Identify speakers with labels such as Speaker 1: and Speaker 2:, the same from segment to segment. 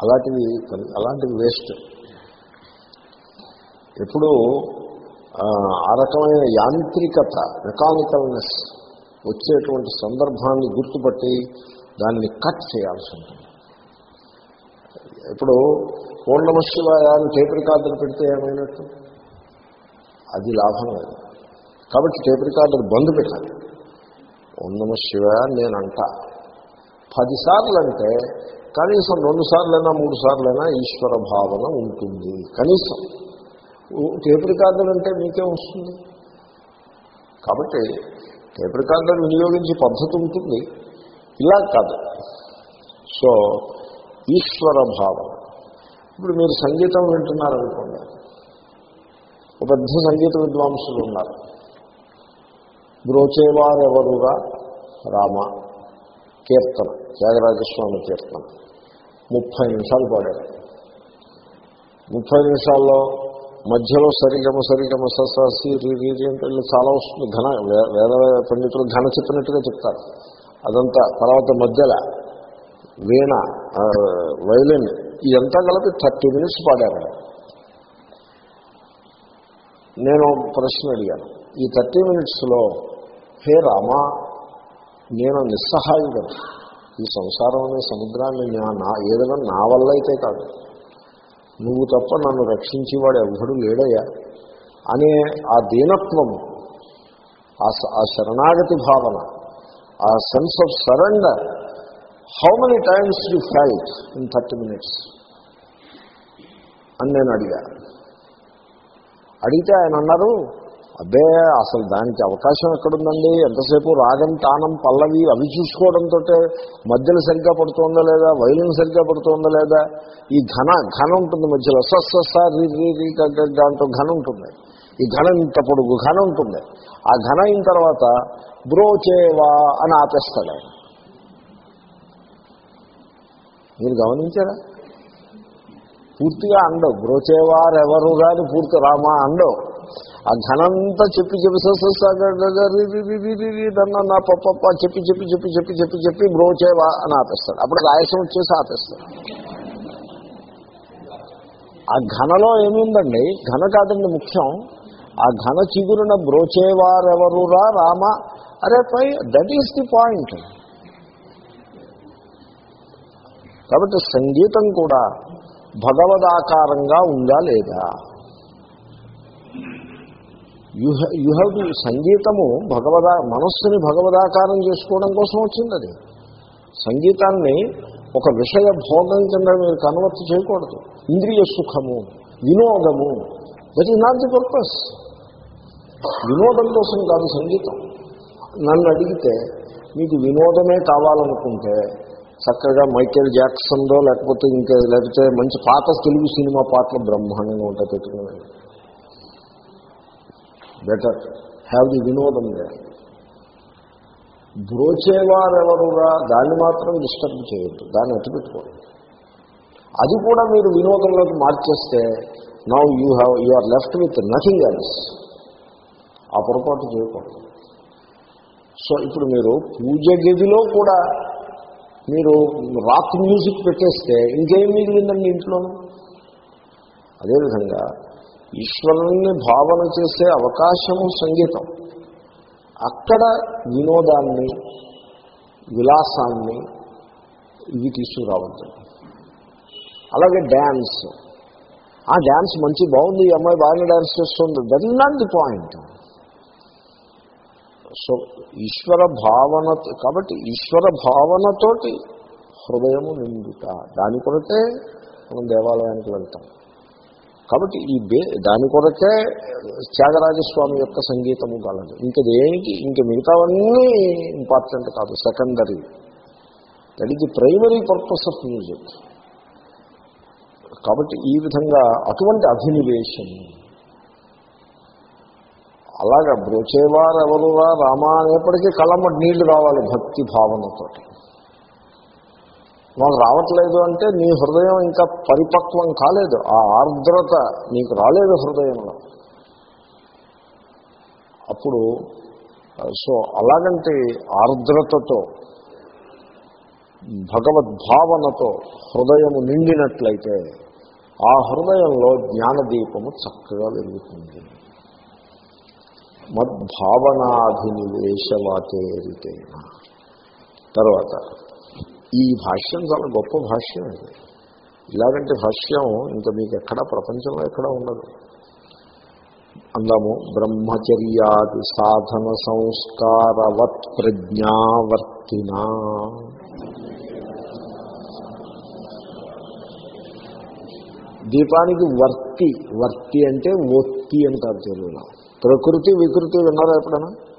Speaker 1: అలాంటివి అలాంటివి వేస్ట్ ఎప్పుడు ఆ, రకమైన యాంత్రికత మెకానికల్నెస్ వచ్చేటువంటి సందర్భాన్ని గుర్తుపట్టి దాన్ని కట్ చేయాల్సి ఉంటుంది. ఇప్పుడు పూర్ణమ శివాయ అని టేప్ రికార్డులు పెడితే ఏమైనట్టు? అది లాభం లేదు కాబట్టి టేప్ రికార్డులు బంద్ పెట్టాలి. ఓం నమ శివాయ నేను అంట. పదిసార్లు అంటే కనీసం రెండు సార్లైనా మూడు సార్లైనా ఈశ్వర భావన ఉంటుంది. కనీసం. టేప్ రికార్డర్ అంటే మీకే వస్తుంది. కాబట్టి టేప్ రికార్డర్ వినియోగించే పద్ధతి ఉంటుంది. ఇలా కాదు. సో ఈశ్వర భావన. ఇప్పుడు మీరు సంగీతం వింటున్నారనుకోండి. ఒక పెద్ద సంగీత విద్వాంసులు ఉన్నారు. బ్రోచేవారెవరుగా రామ. కీర్తన. త్యాగరాజస్వామి కీర్తన ముప్పై నిమిషాలు పాడారు ముప్పై నిమిషాల్లో మధ్యలో సరిగమ సరిగమ ససి రీ అంటే చాలా వస్తుంది. ఘన వేద పండితులు ఘన చెప్పినట్టుగా చెప్తారు. అదంతా తర్వాత మధ్యలో వీణ ఆ, వైలిన్ ఇదంతా కలిపి థర్టీ మినిట్స్ పాడారు నేను ప్రశ్న అడిగాను. ఈ థర్టీ మినిట్స్లో హే రామా నేను నిస్సహాయుడు ఈ సంసారం అనే సముద్రాన్ని నా- నా ఏదైనా నా వల్ల అయితే కాదు. నువ్వు తప్ప నన్ను రక్షించేవాడు ఎవ్వడు లేడయ్యా. అనే ఆ దీనత్వము ఆ ఆ శరణాగతి భావన a sense of surrender how many times you fight in thirty minutes అని నేను అడిగా. అడిగితే ఆయన అన్నారు అబ్బే అసలు దానికి అవకాశం ఎక్కడుందండి? ఎంతసేపు రాగం తానం పల్లవి అవి చూసుకోవడంతో మధ్యలో సరిగ్గా పడుతుందా లేదా? వైలిన్ సరిగ్గా పడుతుందా లేదా? ఈ ఘన ఘన ఉంటుంది మధ్యలో. సస్స రీ రీ ఘన ఉంటుంది. ఈ ఘన ఇంత పొడుగు ఘన ఉంటుంది. ఆ ఘన అయిన తర్వాత బ్రోచేవా అని ఆపేస్తాడు ఆయన. మీరు గమనించారా? పూర్తిగా అండవు. బ్రోచేవారెవరు కానీ పూర్తి రామా అండవు. ఆ ఘనంతా చెప్పి చెప్పి సన్న నా పప్ప చెప్పి చెప్పి చెప్పి చెప్పి చెప్పి చెప్పి బ్రోచేవా అని ఆపేస్తాడు. అప్పుడు రాయసం వచ్చేసి ఆపేస్తాడు. ఆ ఘనలో ఏముందండి? ఘన కాదండి ముఖ్యం. ఆ ఘన చిగురున బ్రోచేవారెవరురా రామ. అరే పై దట్ ఈస్ ది పాయింట్ కాబట్టి సంగీతం కూడా భగవదాకారంగా ఉందా లేదా? యు యు హ్యావ్ టు సంగీతము భగవదా మనస్సుని భగవదాకారం చేసుకోవడం కోసం వచ్చింది అది. సంగీతాన్ని ఒక విషయ భోగం కింద మీరు కన్వర్ట్ చేయకూడదు. ఇంద్రియ సుఖము వినోదము that is not the purpose వినోదం కోసం కాదు సంగీతం. నన్ను అడిగితే మీకు వినోదమే కావాలనుకుంటే చక్కగా మైకేల్ జాక్సన్దో లేకపోతే ఇంకా లేకపోతే మంచి పాత తెలుగు సినిమా పాటలు బ్రహ్మాండంగా ఉంటాయి పెట్టుకునేది బెటర్. హ్యావ్ ది వినోదం దే బ్రోచేవారెవరుగా దాన్ని మాత్రం డిస్టర్బ్ చేయొద్దు. దాన్ని అట్టుపెట్టుకోండి అది కూడా మీరు వినోదంలోకి మార్చేస్తే now you have you are left with nothing else ఆ పొరపాటు చేయకూడదు. సో ఇప్పుడు మీరు పూజ గదిలో కూడా మీరు రాక్ మ్యూజిక్ పెట్టేస్తే ఇంకేం మిగిలిందండి ఇంట్లోనూ? అదేవిధంగా ఈశ్వరుణ్ణి భావన చేసే అవకాశము సంగీతం. అక్కడ వినోదాన్ని విలాసాన్ని ఇవి తీసుకురావద్దు. అలాగే డ్యాన్స్. ఆ డ్యాన్స్ మంచి బాగుంది ఈ అమ్మాయి బాగానే డ్యాన్స్ చేస్తుంది. That not the point. So ఈశ్వర భావన కాబట్టి ఈశ్వర భావనతోటి హృదయము నిండుట. దాని కొరకే మనం దేవాలయానికి వెళ్తాం. కాబట్టి ఈ బే దాని కొరకే త్యాగరాజస్వామి యొక్క సంగీతము గలదు. ఇంకా దేనికి ఇంక మిగతావన్నీ ఇంపార్టెంట్ కాదు secondary that is the primary purpose of music కాబట్టి ఈ విధంగా అటువంటి అభినివేశం అలాగా బ్రోచేవారు ఎవరురా రామా అనేప్పటికీ కళ్ళమ్మ నీళ్ళు రావాలి భక్తి భావనతోటి. మాకు రావట్లేదు అంటే నీ హృదయం ఇంకా పరిపక్వం కాలేదు. ఆ ఆర్ద్రత నీకు రాలేదు హృదయంలో. అప్పుడు సో అలాగంటే ఆర్ద్రతతో భగవద్భావనతో హృదయము నిండినట్లయితే ఆ హృదయంలో జ్ఞానదీపము చక్కగా వెలుగుతుంది. మద్భావనాధినివేశవాతేరితేన తర్వాత ఈ భాష్యం చాలా గొప్ప భాష్యం ఇది. ఇలాగంటే భాష్యం ఇంకా మీకు ఎక్కడా ప్రపంచంలో ఎక్కడా ఉండదు. అందాము బ్రహ్మచర్యాది సాధన సంస్కారవత్ ప్రజ్ఞావర్తినా. దీపానికి వర్తి వర్తి అంటే ఒత్తి అంటారు తెలుగులో. ప్రకృతి వికృతి విన్నారా ఎప్పుడైనా?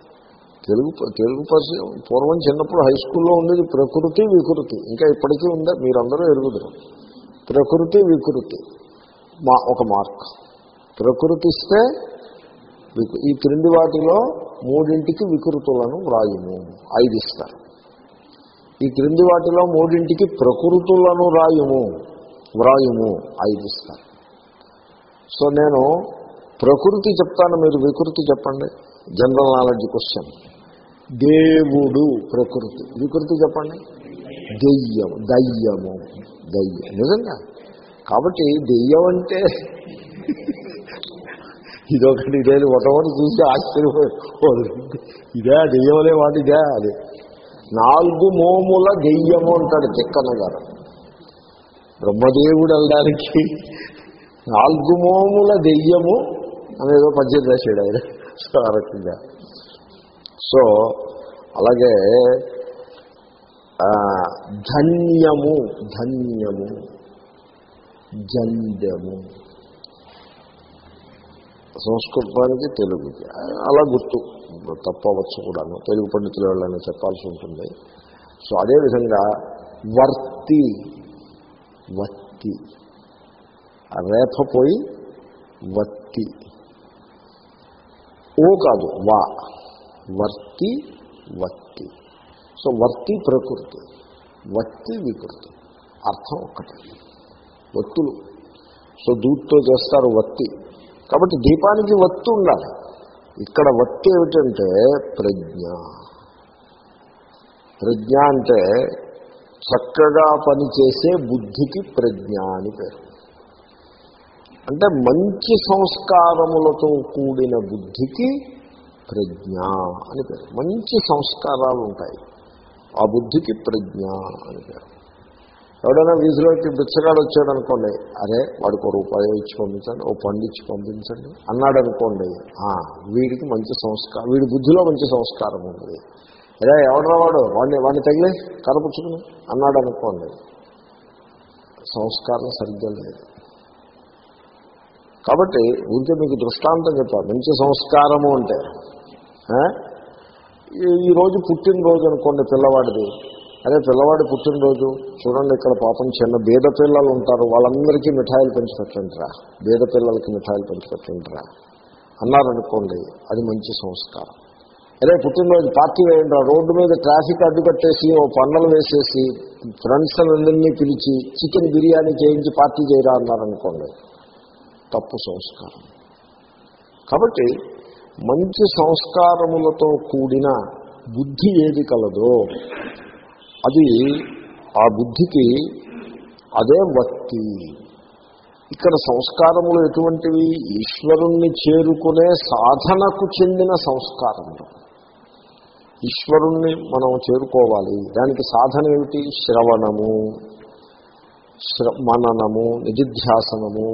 Speaker 1: తెలుగు తెలుగు పసి పూర్వం చిన్నప్పుడు హై స్కూల్లో ఉండేది ప్రకృతి వికృతి. ఇంకా ఇప్పటికీ ఉందా? మీరందరూ ఎరుగుదరు. ప్రకృతి వికృతి. మా ఒక మార్క్. ప్రకృతి ఇస్తే ఈ క్రింది వాటిలో మూడింటికి వికృతులను వ్రాయుము. ఐదు ఇస్తారు ఈ క్రింది వాటిలో మూడింటికి ప్రకృతులను రాయుము వ్రాయుము. ఐదు ఇస్తారు సో నేను ప్రకృతి చెప్తాను మీరు వికృతి చెప్పండి. General knowledge question. దేవుడు ప్రకృతి. వికృతి చెప్పండి. దెయ్యం దయ్యము. దయ్యం నిజంగా. కాబట్టి దెయ్యం అంటే ఇదొకటి ఇదేది ఒకటి చూసి ఆశ్చర్యపోదు ఇదే దెయ్యమనే వాటి ఇదే అది. నాలుగు మోముల దెయ్యము అంటాడు చిక్కన్న గారు. బ్రహ్మదేవుడు అనడానికి నాలుగు మోముల దెయ్యము అనేదో పద్యం రాశాడు ఆయన. సో ఆ రకంగా. సో అలాగే ధన్యము ధన్యము జంధ్యము సంస్కృతానికి తెలుగుకి. అలా గుర్తు తప్పవచ్చు కూడాను. తెలుగు పండితుల వాళ్ళని చెప్పాల్సి ఉంటుంది. సో అదేవిధంగా వర్తి వత్తి. రేపపోయి వత్తి. ఓ కాదు వా. వర్తి వత్తి సో వర్తి ప్రకృతి వత్తి వికృతి. అర్థం ఒక్కటే. వత్తులు. సో దూత్తో చేస్తారు వత్తి. కాబట్టి దీపానికి వత్తు ఉండాలి. ఇక్కడ వత్తి ఏమిటంటే ప్రజ్ఞ. ప్రజ్ఞ అంటే చక్కగా పనిచేసే బుద్ధికి ప్రజ్ఞ అని పేరు. అంటే మంచి సంస్కారములతో కూడిన బుద్ధికి ప్రజ్ఞ అని పేరు. మంచి సంస్కారాలు ఉంటాయి. ఆ బుద్ధికి ప్రజ్ఞ అని పేరు. ఎవడైనా వీధిలోకి బిచ్చగాడు వచ్చాడు అనుకోండి అరే వాడికి ఒక రూపాయి ఇచ్చి పంపించండి ఓ పండు ఇచ్చి పంపించండి అన్నాడు అనుకోండి వీడికి మంచి సంస్కారం వీడి బుద్ధిలో మంచి సంస్కారం ఉంది అరే ఎవడరా వాడు? వాడిని వాడిని తగిలే కనపుచ్చుకుని అన్నాడు అనుకోండి సంస్కారం సరిగ్గా లేదు. కాబట్టి ఇంకే మీకు దృష్టాంతం చెప్పాలి మంచి సంస్కారము అంటే ఈరోజు పుట్టినరోజు అనుకోండి పిల్లవాడిది. అదే పిల్లవాడి పుట్టినరోజు. చూడండి ఇక్కడ పాపం చిన్న బీద పిల్లలు ఉంటారు. వాళ్ళందరికీ మిఠాయిలు పంచిపెట్టండిరా బీద పిల్లలకి మిఠాయిలు పంచిపెట్టండిరా అన్నారనుకోండి అది మంచి సంస్కారం. అదే పుట్టినరోజు పార్టీ వేయండి రోడ్డు మీద ట్రాఫిక్ అడ్డు కట్టేసి ఓ పండలు వేసేసి ఫ్రెండ్స్ అందరినీ పిలిచి చికెన్ బిర్యానీ చేయించి పార్టీ చేయరా అన్నారనుకోండి తప్పు సంస్కారం. కాబట్టి మంచి సంస్కారములతో కూడిన బుద్ధి ఏది కలదో అది ఆ బుద్ధికి అదే వత్తి ఇక్కడ సంస్కారములు ఎటువంటివి? ఈశ్వరుణ్ణి చేరుకునే సాధనకు చెందిన సంస్కారములు. ఈశ్వరుణ్ణి మనం చేరుకోవాలి. దానికి సాధన ఏమిటి? శ్రవణము శ్ర మననము నిధిధ్యాసనము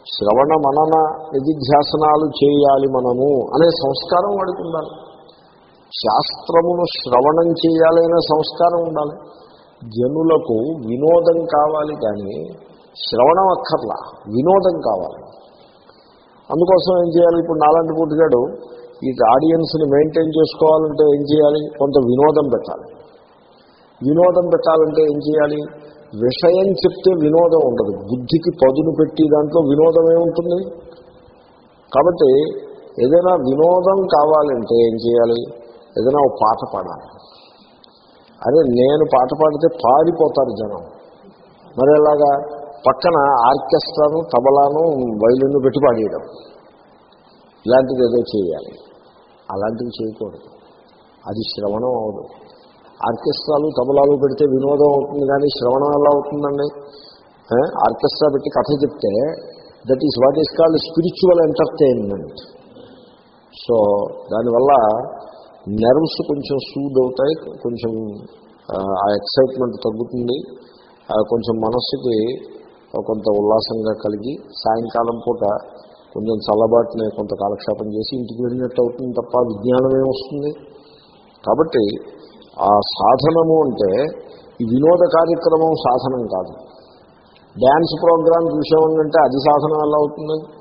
Speaker 1: శ్రవణ మనన నిధిధ్యాసనాలు చేయాలి మనము అనే సంస్కారం వాడికి ఉండాలి. శాస్త్రమును శ్రవణం చేయాలి అనే సంస్కారం ఉండాలి. జనులకు వినోదం కావాలి కానీ శ్రవణం అక్కర్లా వినోదం కావాలి. అందుకోసం ఏం చేయాలి? ఇప్పుడు నాలాంటి పుట్టుగాడు ఈ ఆడియన్స్ని మెయింటైన్ చేసుకోవాలంటే ఏం చేయాలి? కొంత వినోదం పెట్టాలి. వినోదం పెట్టాలంటే ఏం చేయాలి? విషయం చెప్తే వినోదం ఉండదు. బుద్ధికి పదును పెట్టి దాంట్లో వినోదం ఏముంటుంది కాబట్టి ఏదైనా వినోదం కావాలంటే ఏం చేయాలి? ఏదైనా ఒక పాట పాడాలి. అదే నేను పాట పాడితే పారిపోతారు జనం. మరి ఎలాగా? పక్కన ఆర్కెస్ట్రాను తబలాను వైలిన్ను పెట్టి పాడేయడం. ఇలాంటిది ఏదో చేయాలి. అలాంటివి చేయకూడదు. అది శ్రవణం అవదు. ఆర్కెస్ట్రాలు తబలాలు పెడితే వినోదం అవుతుంది కానీ శ్రవణం ఎలా అవుతుందండి? ఆర్కెస్ట్రా పెట్టి కథ చెప్తే that is what is called spiritual entertainment. So దానివల్ల నెర్వ్స్ కొంచెం సూద్ అవుతాయి కొంచెం ఆ, ఎక్సైట్మెంట్ తగ్గుతుంది కొంచెం మనస్సుకి కొంత ఉల్లాసంగా కలిగి సాయంకాలం పూట కొంచెం చల్లబాటుని కొంత కాలక్షేపం చేసి ఇంటికి వెళ్ళినట్టు అవుతుంది తప్ప విజ్ఞానం ఏమొస్తుంది కాబట్టి ఆ సాధనము అంటే ఈ వినోద కార్యక్రమం సాధనం కాదు. డ్యాన్స్ ప్రోగ్రాం చూసామంటే అది సాధనం ఎలా అవుతుంది?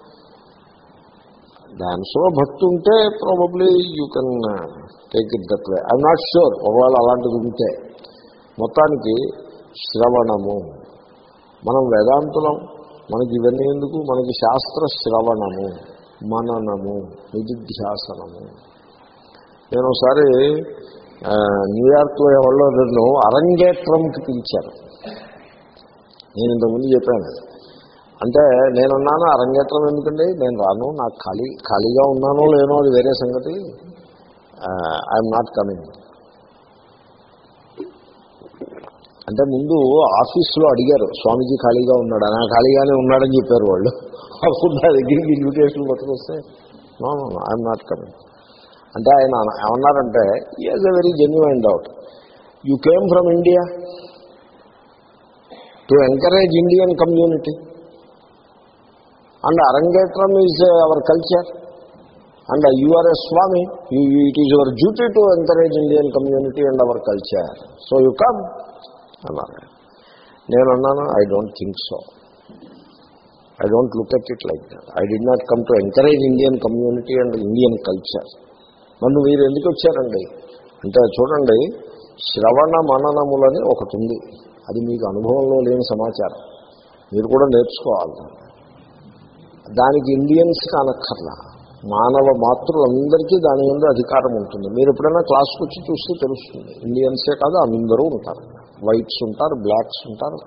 Speaker 1: డ్యాన్స్లో భక్తి ఉంటే probably you can take it that way I'm not sure ఒకవేళ అలాంటిది ఉంటే మొత్తానికి శ్రవణము. మనం వేదాంతులం మనకి ఇవన్నీ ఎందుకు? మనకి శాస్త్ర శ్రవణము మననము నిధిధ్యాసనము. నేను ఒకసారి న్యూయార్క్లో ఎవరో నన్ను అరంగేట్రంకి పిలిచారు. నేను ఇంతకుముందు చెప్పాను. అంటే నేనున్నాను అరంగేట్రం ఎందుకండి? నేను రాను నాకు ఖాళీ ఖాళీగా ఉన్నానో లేనో అది వేరే సంగతి. ఐఎమ్ నాట్ కమింగ్ అంటే ముందు ఆఫీస్లో అడిగారు స్వామీజీ ఖాళీగా ఉన్నాడా? నా ఖాళీగానే ఉన్నాడని చెప్పారు వాళ్ళు. అప్పుడు నా దగ్గరికి invitation పట్టుకొస్తే no no I'm not coming అంటే ఆయన ఏమన్నారంటే is a very genuine doubt you came from India to encourage Indian community and arangetram is our culture and you are a Swami you it is your duty to encourage Indian community and our culture so you come అన్నారు నేను అన్నాను I don't think so I don't look at it like that I did not come to encourage Indian community and Indian culture నన్ను మీరు ఎందుకు వచ్చారండి? అంటే చూడండి శ్రవణ మననములని ఒకటి ఉంది అది మీకు అనుభవంలో లేని సమాచారం. మీరు కూడా నేర్చుకోవాలి దానికి ఇండియన్స్ కానక్కర్లా. మానవ మాతృలందరికీ దాని మీద అధికారం ఉంటుంది. మీరు ఎప్పుడైనా క్లాస్కి వచ్చి చూస్తే తెలుస్తుంది. ఇండియన్సే కాదు అందరూ ఉంటారు. వైట్స్ ఉంటారు బ్లాక్స్ ఉంటారు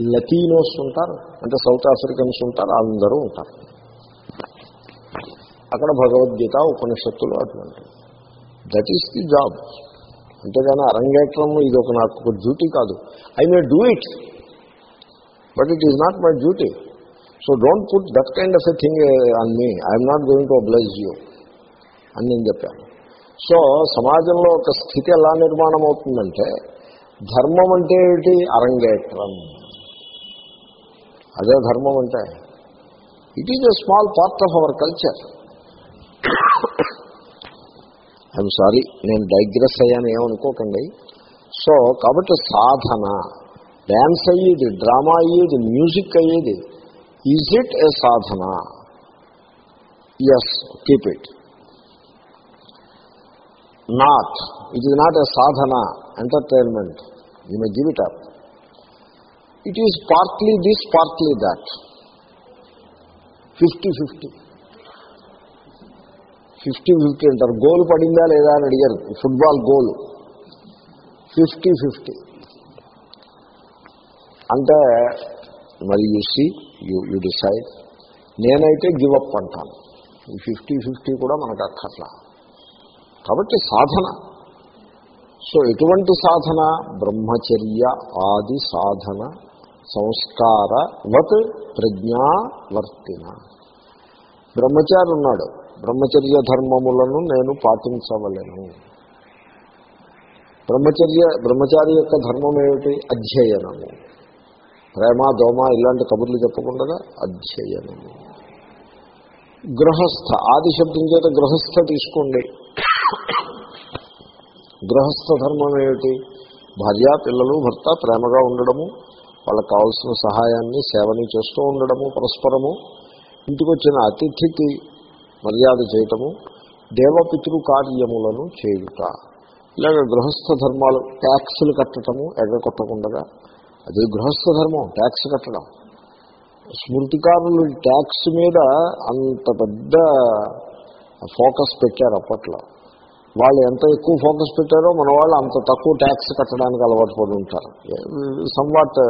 Speaker 1: లతీనోస్ ఉంటారు అంటే సౌత్ ఆఫ్రికన్స్ ఉంటారు అందరూ ఉంటారు. అక్కడ భగవద్గీత ఉపనిషత్తులు అటువంటివి. దట్ ఈస్ ది జాబ్ అంతేగాని అరంగేట్రం ఇది ఒక నాకు ఒక డ్యూటీ కాదు. I may do it but it is not my duty so don't put that kind of a thing on me I'm not going to oblige you అని నేను చెప్పాను. సో సమాజంలో ఒక స్థితి ఎలా నిర్మాణం అవుతుందంటే ధర్మం అంటే ఏమిటి? అరంగేట్రం. అదే ధర్మం అంటే it is a small part of our culture I'm sorry నేను డైగ్రెస్ అయ్యాను ఏమనుకోకండి. సో కాబట్టి సాధన డ్యాన్స్ అయ్యేది డ్రామా అయ్యేది మ్యూజిక్ అయ్యేది is it a sadhana? Yes keep it not it is not a sadhana entertainment you may give it up it is partly this partly that fifty fifty fifty fifty అంటారు. Goal పడిందా లేదా అని అడిగారు. Football goal. Fifty fifty. అంటే మరి you see you you decide. నేనైతే give up అంటాను. ఈ ఫిఫ్టీ ఫిఫ్టీ కూడా మనకు అక్కర్లా. కాబట్టి సాధన. సో ఎటువంటి సాధన? బ్రహ్మచర్య ఆది సాధన సంస్కారవత్ ప్రజ్ఞావర్తిన. బ్రహ్మచారి ఉన్నాడు. బ్రహ్మచర్య ధర్మములను నేను పాటించవలను. బ్రహ్మచర్య బ్రహ్మచారి యొక్క ధర్మం ఏమిటి అధ్యయనము. ప్రేమ దోమ ఇలాంటి కబుర్లు చెప్పకుండా అధ్యయనము. గృహస్థ ఆది శబ్దం చేత గృహస్థ తీసుకోండి. గృహస్థ ధర్మం ఏమిటి భార్య పిల్లలు భర్త ప్రేమగా ఉండడము వాళ్ళకు కావాల్సిన సహాయాన్ని సేవని చేస్తూ ఉండడము పరస్పరము. ఇంటికి వచ్చిన అతిథికి మర్యాద చేయటము దేవపితృ కార్యములను చేయుట. ఇలాగ గృహస్థ ధర్మాలు ట్యాక్సులు కట్టడము ఎగకొట్టకుండా అది గృహస్థ ధర్మం ట్యాక్స్ కట్టడం. స్మృతికారులు ట్యాక్స్ మీద అంత పెద్ద ఫోకస్ పెట్టారు అప్పట్లో. వాళ్ళు ఎంత ఎక్కువ ఫోకస్ పెట్టారో మన వాళ్ళు అంత తక్కువ ట్యాక్స్ కట్టడానికి అలవాటు పడి ఉంటారు. Somewhat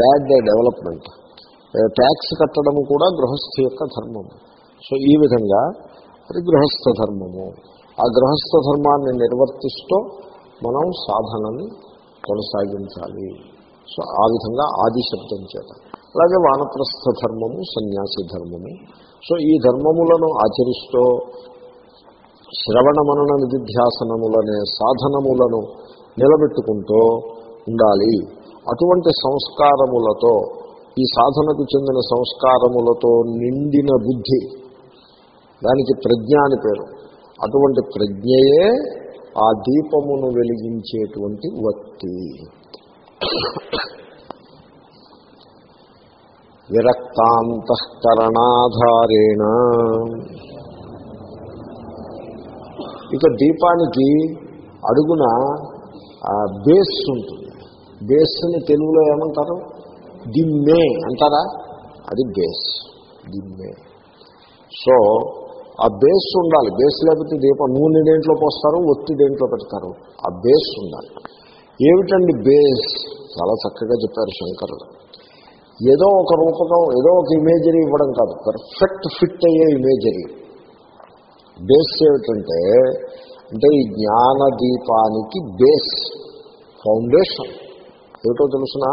Speaker 1: bad development. ట్యాక్స్ కట్టడం కూడా గృహస్థి యొక్క ధర్మం. సో ఈ విధంగా అది గృహస్థ ధర్మము. ఆ గృహస్థ ధర్మాన్ని నిర్వర్తిస్తూ మనం సాధనని కొనసాగించాలి. సో ఆ విధంగా ఆది శబ్దం చేత. అలాగే వానప్రస్థ ధర్మము సన్యాసి ధర్మము. సో ఈ ధర్మములను ఆచరిస్తూ శ్రవణ మనన నిధిధ్యాసనములనే సాధనములను నిలబెట్టుకుంటూ ఉండాలి. అటువంటి సంస్కారములతో ఈ సాధనకు చెందిన సంస్కారములతో నిండిన బుద్ధి దానికి ప్రజ్ఞ అని పేరు. అటువంటి ప్రజ్ఞయే ఆ దీపమును వెలిగించేటువంటి వత్తి విరక్తాంతఃకరణాధారేణ. ఇక దీపానికి అడుగున బేస్ ఉంటుంది. బేస్ని తెలుగులో ఏమంటారు? దిమ్మే అంటారా? అది బేస్ దిమ్మే. సో ఆ బేస్ ఉండాలి. బేస్ లేకపోతే దీపం నూనె దేంట్లో పోస్తారు ఒత్తి దేంట్లో పెడతారు. ఆ బేస్ ఉండాలి. ఏమిటండి బేస్? చాలా చక్కగా చెప్పారు శంకరుడు. ఏదో ఒక రూపకం ఏదో ఒక ఇమేజరీ ఇవ్వడం కాదు. పర్ఫెక్ట్ ఫిట్ అయ్యే ఇమేజరీ బేస్ ఏమిటంటే అంటే ఈ జ్ఞాన దీపానికి బేస్ ఫౌండేషన్ ఏమిటో తెలుసిన?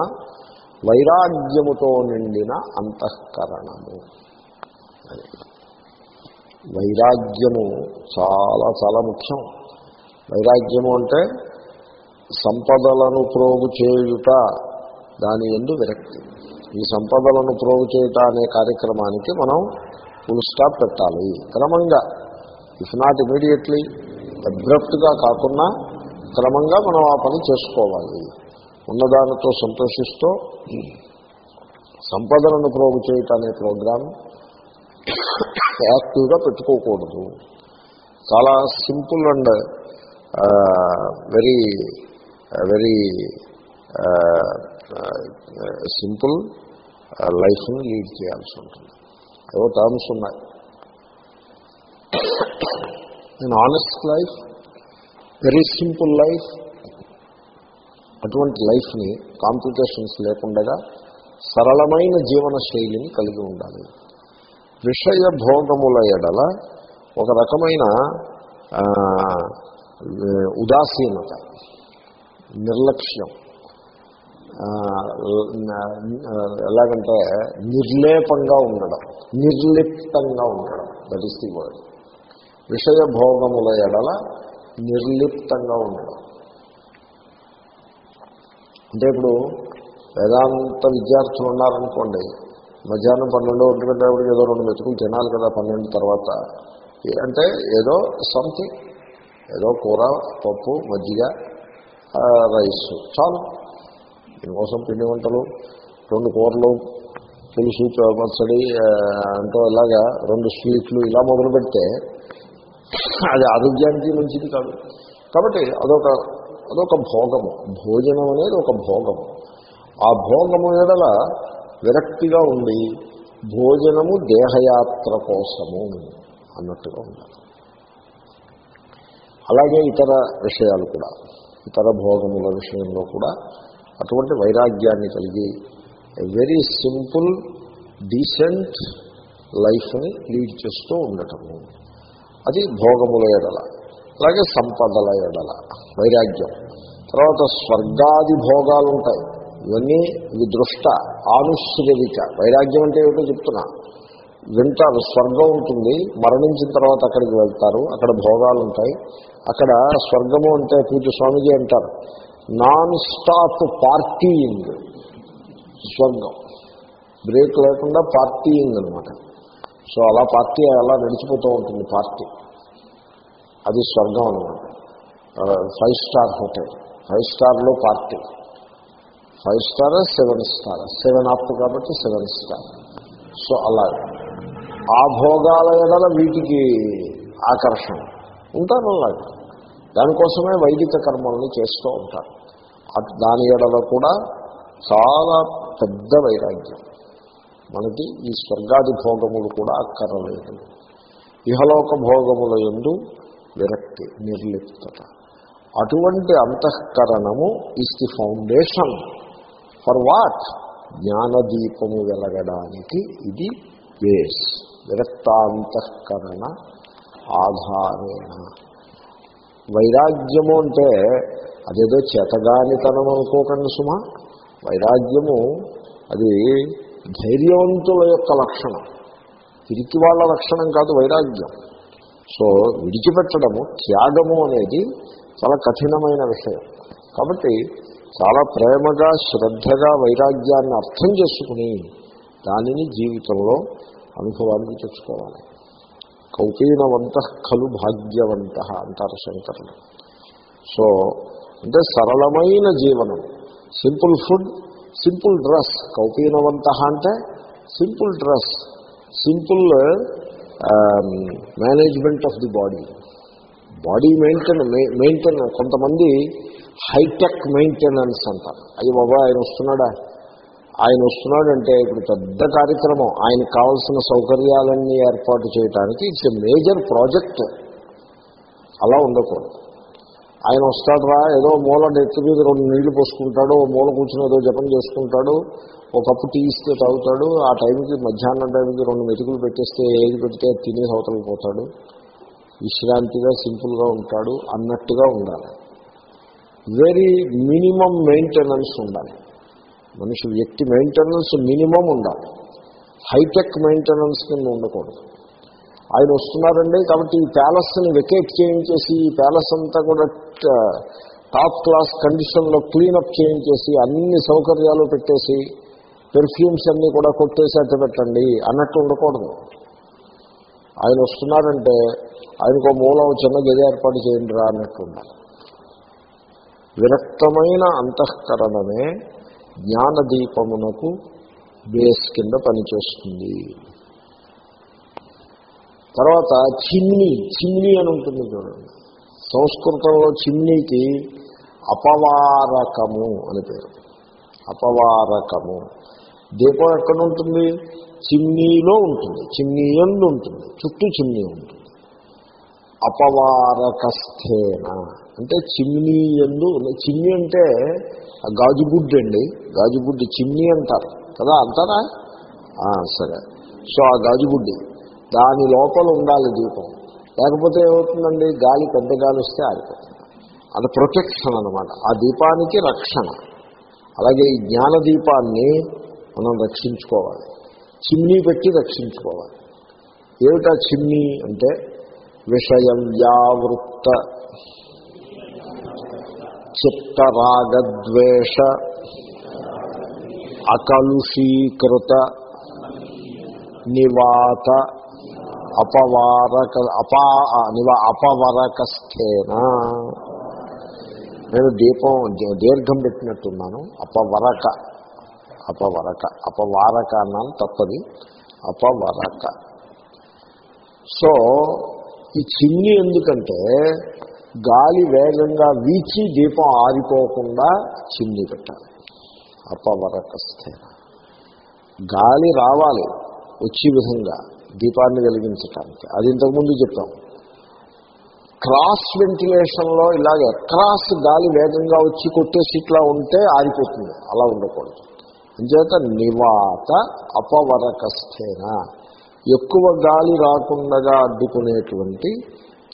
Speaker 1: వైరాగ్యముతో నిండిన అంతఃకరణము. అది వైరాగ్యము చాలా చాలా ముఖ్యం. వైరాగ్యము అంటే సంపదలను ప్రోగు చేయుట దాని ఎందు విరక్తి. ఈ సంపదలను ప్రోగు చేయుట అనే కార్యక్రమానికి మనం ఫుల్ స్టాప్ పెట్టాలి. క్రమంగా ఇఫ్ నాట్ ఇమీడియట్లీ అబ్రప్ట్గా కాకుండా క్రమంగా మనం ఆ పని చేసుకోవాలి. ఉన్నదానితో సంతోషిస్తూ సంపదలను ప్రోగు చేయుట అనే ప్రోగ్రాం యాక్టివ్గా పెట్టుకోకూడదు. చాలా simple and very very simple లైఫ్ని లీడ్ చేయాల్సి ఉంటుంది. ఏవో టర్మ్స్ ఉన్నాయి. నేను honest life very simple life అటువంటి లైఫ్ని కాంప్లికేషన్స్ లేకుండా సరళమైన జీవన శైలిని కలిగి ఉండాలి. విషయ భోగముల ఎడల ఒక రకమైన ఉదాసీనత నిర్లక్ష్యం. ఎలాగంటే నిర్లేపంగా ఉండడం నిర్లిప్తంగా ఉండడం. దట్ ఈస్ ది వర్డ్ విషయ భోగముల ఎడల నిర్లిప్తంగా ఉండడం. అంటే ఇప్పుడు వేదాంత విద్యార్థులు ఉన్నారనుకోండి మధ్యాహ్నం పన్నెండు ఒంటి గంటప్పటికి ఏదో రెండు మెతుకులు తినాలి కదా పన్నెండు తర్వాత. అంటే ఏదో సంథింగ్ ఏదో కూర పప్పు మజ్జిగ రైస్. చాలు. దీనికోసం పిండి వంటలు రెండు కూరలు పులుసు పచ్చడి అంటూ ఇలాగా రెండు స్వీట్లు ఇలా మొదలు పెడితే అది ఆరోగ్యానికి మంచిది కాదు. కాబట్టి అదొక అదొక భోగము. భోజనం అనేది ఒక భోగము ఆ భోగము ఎడల విరక్తిగా ఉండి భోజనము దేహయాత్ర కోసము అన్నట్టుగా ఉండాలి. అలాగే ఇతర విషయాలు కూడా ఇతర భోగముల విషయంలో కూడా అటువంటి వైరాగ్యాన్ని కలిగి వెరీ సింపుల్ డీసెంట్ లైఫ్ని లీడ్ చేస్తూ ఉండటము. అది భోగముల ఎడల అలాగే సంపదల ఎడల వైరాగ్యం. తర్వాత స్వర్గాది భోగాలు ఉంటాయి ఇవన్నీ ఇవి దృష్ట. ఆనుశ్రవిక వైరాగ్యం అంటే ఏమిటో చెప్తున్నా. వింటారు స్వర్గం ఉంటుంది. మరణించిన తర్వాత అక్కడికి వెళ్తారు. అక్కడ భోగాలు ఉంటాయి. అక్కడ స్వర్గము అంటే పూజ స్వామిజీ అంటారు. Non stop partying. స్వర్గం. బ్రేక్ లేకుండా పార్టీయింగ్ అనమాట సో అలా పార్టీ అలా నడిచిపోతూ ఉంటుంది పార్టీ. అది స్వర్గం అనమాట five star hotel. Five స్టార్లో party. Five star seven star seven up కాబట్టి సెవెన్ స్టార్. సో అలా ఆ భోగాల ఎడల వీటికి ఆకర్షణ. ఉంటారు అలాగే. దానికోసమే వైదిక కర్మల్ని చేస్తూ ఉంటారు. దాని ఎడల కూడా చాలా పెద్ద వైరాగ్యం. మనకి ఈ స్వర్గాది భోగములు కూడా అక్కరలేదు. ఇహలోక భోగముల ఎందు విరక్తి నిర్లిప్తత. అటువంటి అంతఃకరణము is the foundation for what? జ్ఞానదీపము వెలగడానికి ఇది బేస్ విరక్తాంతఃకరణ ఆధారేణ. వైరాగ్యము అంటే అదేదో చేతగానితనం అనుకోకండి సుమా. వైరాగ్యము అది ధైర్యవంతుల యొక్క లక్షణం. పిరికి వాళ్ళ లక్షణం కాదు వైరాగ్యం. సో విడిచిపెట్టడము త్యాగము అనేది చాలా కఠినమైన విషయం. కాబట్టి చాలా ప్రేమగా శ్రద్ధగా వైరాగ్యాన్ని అర్థం చేసుకుని దానిని జీవితంలో అనుభవానికి తెచ్చుకోవాలి. కౌపీనవంత ఖలు భాగ్యవంత అంటారు శంకరులు. సో అంటే సరళమైన జీవనం. Simple food simple dress. కౌపీనవంత అంటే simple dress. Simple management of the body. Body maintain maintain. కొంతమంది హైటెక్ మెయింటెనెన్స్ అంటారు. అయ్యి బాబా ఆయన వస్తున్నాడా? ఆయన వస్తున్నాడంటే ఇప్పుడు పెద్ద కార్యక్రమం. ఆయనకు కావాల్సిన సౌకర్యాలన్నీ ఏర్పాటు చేయడానికి ఇట్స్ ఎ మేజర్ ప్రాజెక్ట్. అలా ఉండకూడదు. ఆయన వస్తాడరా ఏదో మూల నెత్తి మీద రెండు నీళ్ళు పోసుకుంటాడు ఓ మూల కూర్చుని ఏదో జపం చేసుకుంటాడు ఒక కప్పు టీ ఇస్తే తాగుతాడు ఆ టైంకి మధ్యాహ్నం టైంకి రెండు మెతుకులు పెట్టేస్తే ఏది పెడితే తినే తినేసి అవతలకి పోతాడు. విశ్రాంతిగా సింపుల్గా ఉంటాడు అన్నట్టుగా ఉండాలి. వెరీ మినిమం మెయింటెనెన్స్ ఉండాలి. మనిషి వ్యక్తి మెయింటెనెన్స్ మినిమం ఉండాలి. హైటెక్ మెయింటెనెన్స్ కింద ఉండకూడదు. ఆయన వస్తున్నారండి కాబట్టి ఈ ప్యాలెస్ని వెకేట్ చేయించేసి ఈ ప్యాలెస్ అంతా కూడా టాప్ క్లాస్ కండిషన్లో క్లీనప్ చేయించేసి అన్ని సౌకర్యాలు పెట్టేసి పెర్ఫ్యూమ్స్ అన్నీ కూడా కొట్టేసి అట్ట పెట్టండి అన్నట్టు ఉండకూడదు. ఆయన వస్తున్నారంటే ఆయనకు మూలం చిన్న గది ఏర్పాటు చేయండి రా అన్నట్టు ఉండాలి. విరక్తమైన అంతఃకరణమే జ్ఞానదీపమునకు బేస్ కింద పనిచేస్తుంది. తర్వాత చిమ్ని చిమ్ని అని ఉంటుంది చూడండి. సంస్కృతంలో చిమ్నీకి అపవారకము అని పేరు. అపవారకము. దీపం ఎక్కడ ఉంటుంది చిమ్నీలో ఉంటుంది. చిమ్నీ ఎందు ఉంటుంది చుట్టూ చిమ్నీ ఉంటుంది. అపవారకస్థేన. అంటే చిమ్నీ ఎందు చిమ్ని అంటే ఆ అండి గాజుబుడ్డి చిమ్నీ అంటారు. కదా అంటారా? సరే. సో ఆ గాజుగుడ్డి దాని లోపల ఉండాలి దీపం. లేకపోతే ఏమవుతుందండి? గాలి పెద్ద గాలి వస్తే ఆరిపోతుంది. అది ప్రొటెక్షన్ అనమాట ఆ దీపానికి రక్షణ. అలాగే ఈ జ్ఞాన దీపాన్ని మనం రక్షించుకోవాలి. చిమ్నీ పెట్టి రక్షించుకోవాలి. ఏమిటా చిమ్నీ అంటే? విషయం వ్యావృత్త చిత్తరాగద్వేష అకలుషీకృత నివాత అపవారక అపా నివా అపవరకస్థేన. నేను దీపం దీర్ఘం పెట్టినట్టున్నాను. అపవరక అపవరక అపవారక అన్నాను తప్పది. అపవరక. సో ఈ చిన్ని ఎందుకంటే గాలి వేగంగా వీచి దీపం ఆరిపోకుండా చిన్ని పెట్టాలి. అపవరక స్థిర గాలి రావాలి వచ్చే విధంగా దీపాన్ని వెలిగించటానికి. అది ఇంతకుముందు చెప్పాం. క్రాస్ వెంటిలేషన్లో ఇలాగే క్రాస్ గాలి వేగంగా వచ్చి కొట్టేసి ఇట్లా ఉంటే ఆరిపోతుంది. అలా ఉండకూడదు. అంచేత నివాత అపవరకస్థేన. ఎక్కువ గాలి రాకుండా అడ్డుకునేటువంటి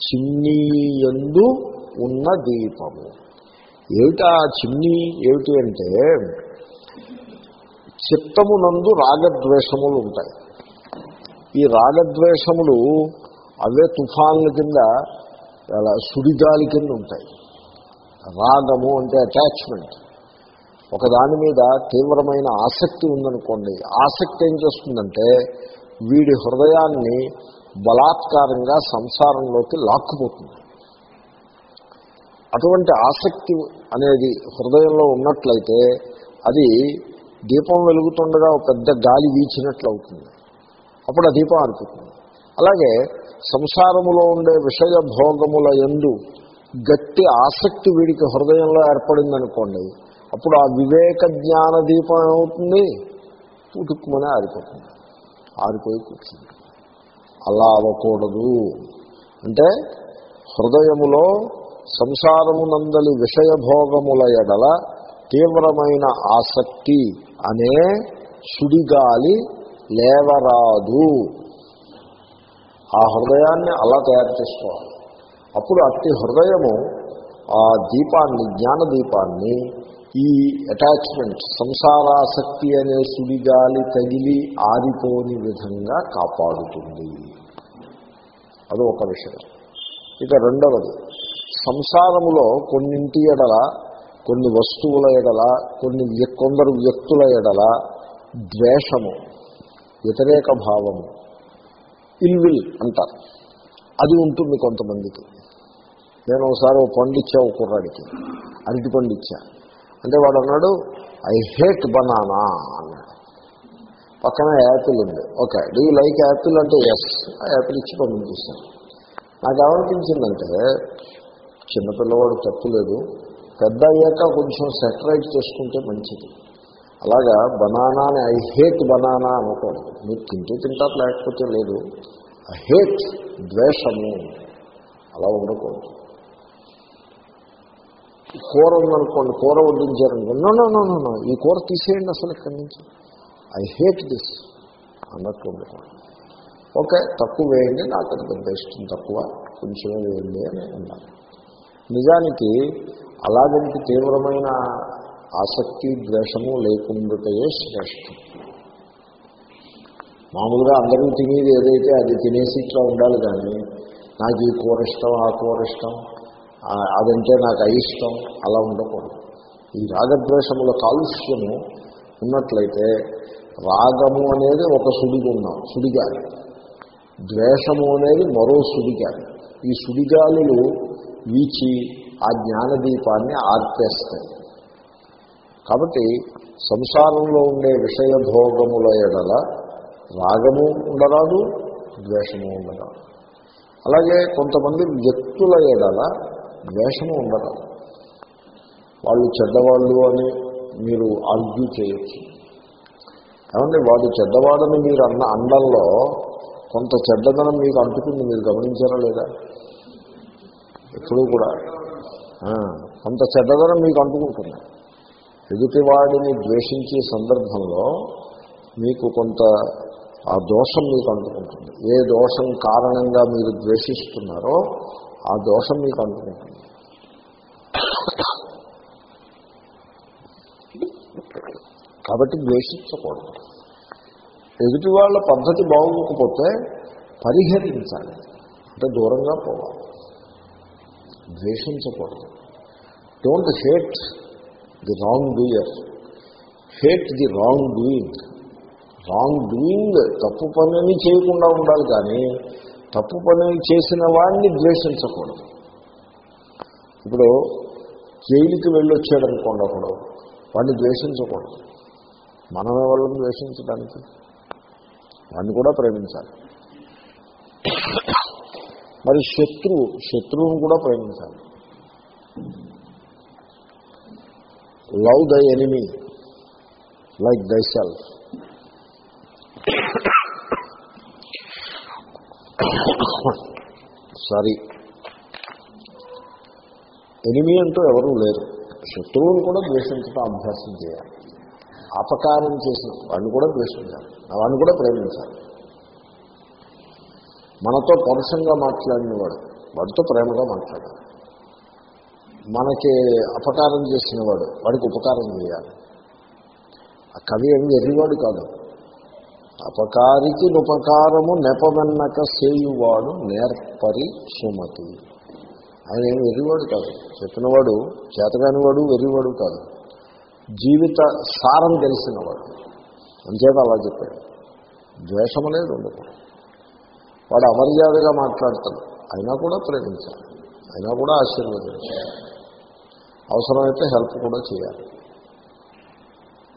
Speaker 1: చిన్నీయందు ఉన్న దీపము. ఏమిటా చిన్నీ ఏమిటి అంటే చిత్తమునందు రాగద్వేషములు ఉంటాయి. ఈ రాగద్వేషములు అవే తుఫాన్ల కింద అలా సుడిగాలి కింద ఉంటాయి. రాగము అంటే అటాచ్మెంట్. ఒకదాని మీద తీవ్రమైన ఆసక్తి ఉందనుకోండి. ఆసక్తి ఏం చేస్తుందంటే వీడి హృదయాన్ని బలాత్కారంగా సంసారంలోకి లాక్కుపోతుంది. అటువంటి ఆసక్తి అనేది హృదయంలో ఉన్నట్లయితే అది దీపం వెలుగుతుండగా ఒక పెద్ద గాలి వీచినట్లు అవుతుంది అప్పుడు ఆ దీపం ఆరిపోతుంది. అలాగే సంసారములో ఉండే విషయ భోగముల ఎందు గట్టి ఆసక్తి వీడికి హృదయంలో ఏర్పడిందనుకోండి అప్పుడు ఆ వివేక జ్ఞాన దీపం ఏమవుతుంది? పుట్టుకుమనే ఆరిపోతుంది. ఆరిపోయి కూర్చుంది అలా అవ్వకూడదు. అంటే హృదయములో సంసారమునందలి విషయభోగముల ఎడల తీవ్రమైన ఆసక్తి అనే సుడిగాలి లేవరాదు. ఆ హృదయాన్ని అలా తయారు చేసుకోవాలి. అప్పుడు అట్టి హృదయము ఆ దీపాన్ని జ్ఞాన దీపాన్ని ఈ అటాచ్మెంట్ సంసారాసక్తి అనే సుడిగాలి తగిలి ఆరిపోని విధంగా కాపాడుతుంది. అది ఒక విషయం. ఇక రెండవది సంసారములో కొన్నింటి ఎడల కొన్ని వస్తువుల ఎడల కొన్ని కొందరు వ్యక్తుల ఎడల ద్వేషము వ్యతిరేక భావము ఇల్విల్ అంటారు. అది ఉంటుంది కొంతమందికి. నేను ఒకసారి ఓ పండు ఇచ్చా ఒక కుర్రాడికి. అరటి పండు ఇచ్చా అంటే వాడు అన్నాడు ఐ హేట్ బనానా అన్నాడు. పక్కన యాపిల్ ఉంది. Okay do you like apple? అంటే ఎస్. ఆ యాపిల్ ఇచ్చి పంపించేస్తాను నాకు ఏమనిపించిందంటే చిన్నపిల్లవాడు తప్పులేదు పెద్ద అయ్యాక కొంచెం సెటరైట్ చేసుకుంటే మంచిది. అలాగా బనానాని ఐ హేట్ బనానా అనుకోండి. మీరు తింటూ తింటారు లేకపోతే లేదు. ఐ హేట్ ద్వేషము అలా ఉండకూడదు. కూర ఉందనుకోండి కూర వడ్డించారనుకోండి నో నో నో ఈ కూర తీసేయండి అసలు ఇక్కడి నుంచి. ఐ హేట్ దిస్ అన్నట్టు ఉండకూడదు. ఓకే తక్కువ వేయండి నాకు అది పెద్ద ఇష్టం తక్కువ కొంచెమే వేయండి అని ఉండాలి. నిజానికి అలాగంటి తీవ్రమైన ఆసక్తి ద్వేషము లేకుండాటే శ్రేష్టం. మామూలుగా అందరూ తినేది ఏదైతే అది తినేసి ఇట్లా ఉండాలి కానీ నాకు ఈ కూర ఇష్టం ఆ కూర ఇష్టం అదంటే నాకు అయిష్టం. అలా ఉండకూడదు. ఈ రాగద్వేషముల కాలుష్యము ఉన్నట్లయితే రాగము అనేది ఒక సుడిగున్నాం సుడిగాలి. ద్వేషము అనేది మరో సుడిగాలి. ఈ సుడిగాలులు వీచి ఆ జ్ఞానదీపాన్ని ఆర్పేస్తాయి. కాబట్టి సంసారంలో ఉండే విషయ భోగముల ఎడల రాగము ఉండరాదు ద్వేషము ఉండరాదు. అలాగే కొంతమంది వ్యక్తుల ఎడల ద్వేషము ఉండరాదు వాళ్ళు చెడ్డవాళ్ళు అని మీరు ఆర్గ్యూ చేయొచ్చు. ఏమంటే వాడు చెడ్డవాడని మీరు అన్న అండంలో కొంత చెడ్డదనం మీకు అంటుకుంది మీరు గమనించారా లేదా? ఎప్పుడూ కూడా. కొంత చెడ్డదనం మీకు అంటుకుంటుంది. ఎదుటివాడిని ద్వేషించే సందర్భంలో మీకు కొంత ఆ దోషం మీకు అంటుకుంటుంది. ఏ దోషం కారణంగా మీరు ద్వేషిస్తున్నారో ఆ దోషం మీకు అంటుకుంటుంది కాబట్టి ద్వేషించకూడదు. ఎదుటి వాళ్ళ పద్ధతి బాగోకపోతే పరిహరించాలి. అంటే దూరంగా పోవాలి. ద్వేషించకూడదు. Don't hate the wrong doer hate the wrong doing wrong doing తప్పు పనిని చేయకుండా ఉండాలి కానీ తప్పు పని చేసిన వాడిని ద్వేషించకూడదు. ఇప్పుడు జైలుకి వెళ్ళొచ్చాడు అనుకోండి ఒకడు వాడిని ద్వేషించకూడదు. మనమే వాళ్ళని ద్వేషించడానికి? వాడిని కూడా ప్రేమించాలి. మరి శత్రువు శత్రువును కూడా ప్రేమించాలి. Love the enemy like thy self sorry. Enemy అంటూ ఎవరూ లేరు. శత్రువును కూడా ద్వేషించడం అభ్యాసం చేయాలి. అపకారం చేసిన వాడిని కూడా ద్వేషించాలి. వాడిని కూడా ప్రేమించాలి. మనతో పరుషంగా మాట్లాడిన వాడు వాడితో ప్రేమగా మాట్లాడాలి. మనకి అపకారం చేసిన వాడు వాడికి ఉపకారం చేయాలి. ఆ కవి ఏమి ఎర్రివాడు కాదు. అపకారికి ఉపకారము నెపమెన్నక సేయువాడు నేర్పరి సుమతి. ఆయన ఏం వెర్రివాడు కాదు. చెప్పినవాడు చేతగానివాడు వెర్రివాడు కాదు. జీవిత సారం తెలిసినవాడు. అంచేత అలా చెప్పాడు. ద్వేషం అనేది ఉండదు వాడు అమర్యాదగా మాట్లాడతాడు. అయినా కూడా ప్రేమించాలి. అయినా కూడా ఆశీర్వదించాలి. అవసరమైతే హెల్ప్ కూడా చేయాలి.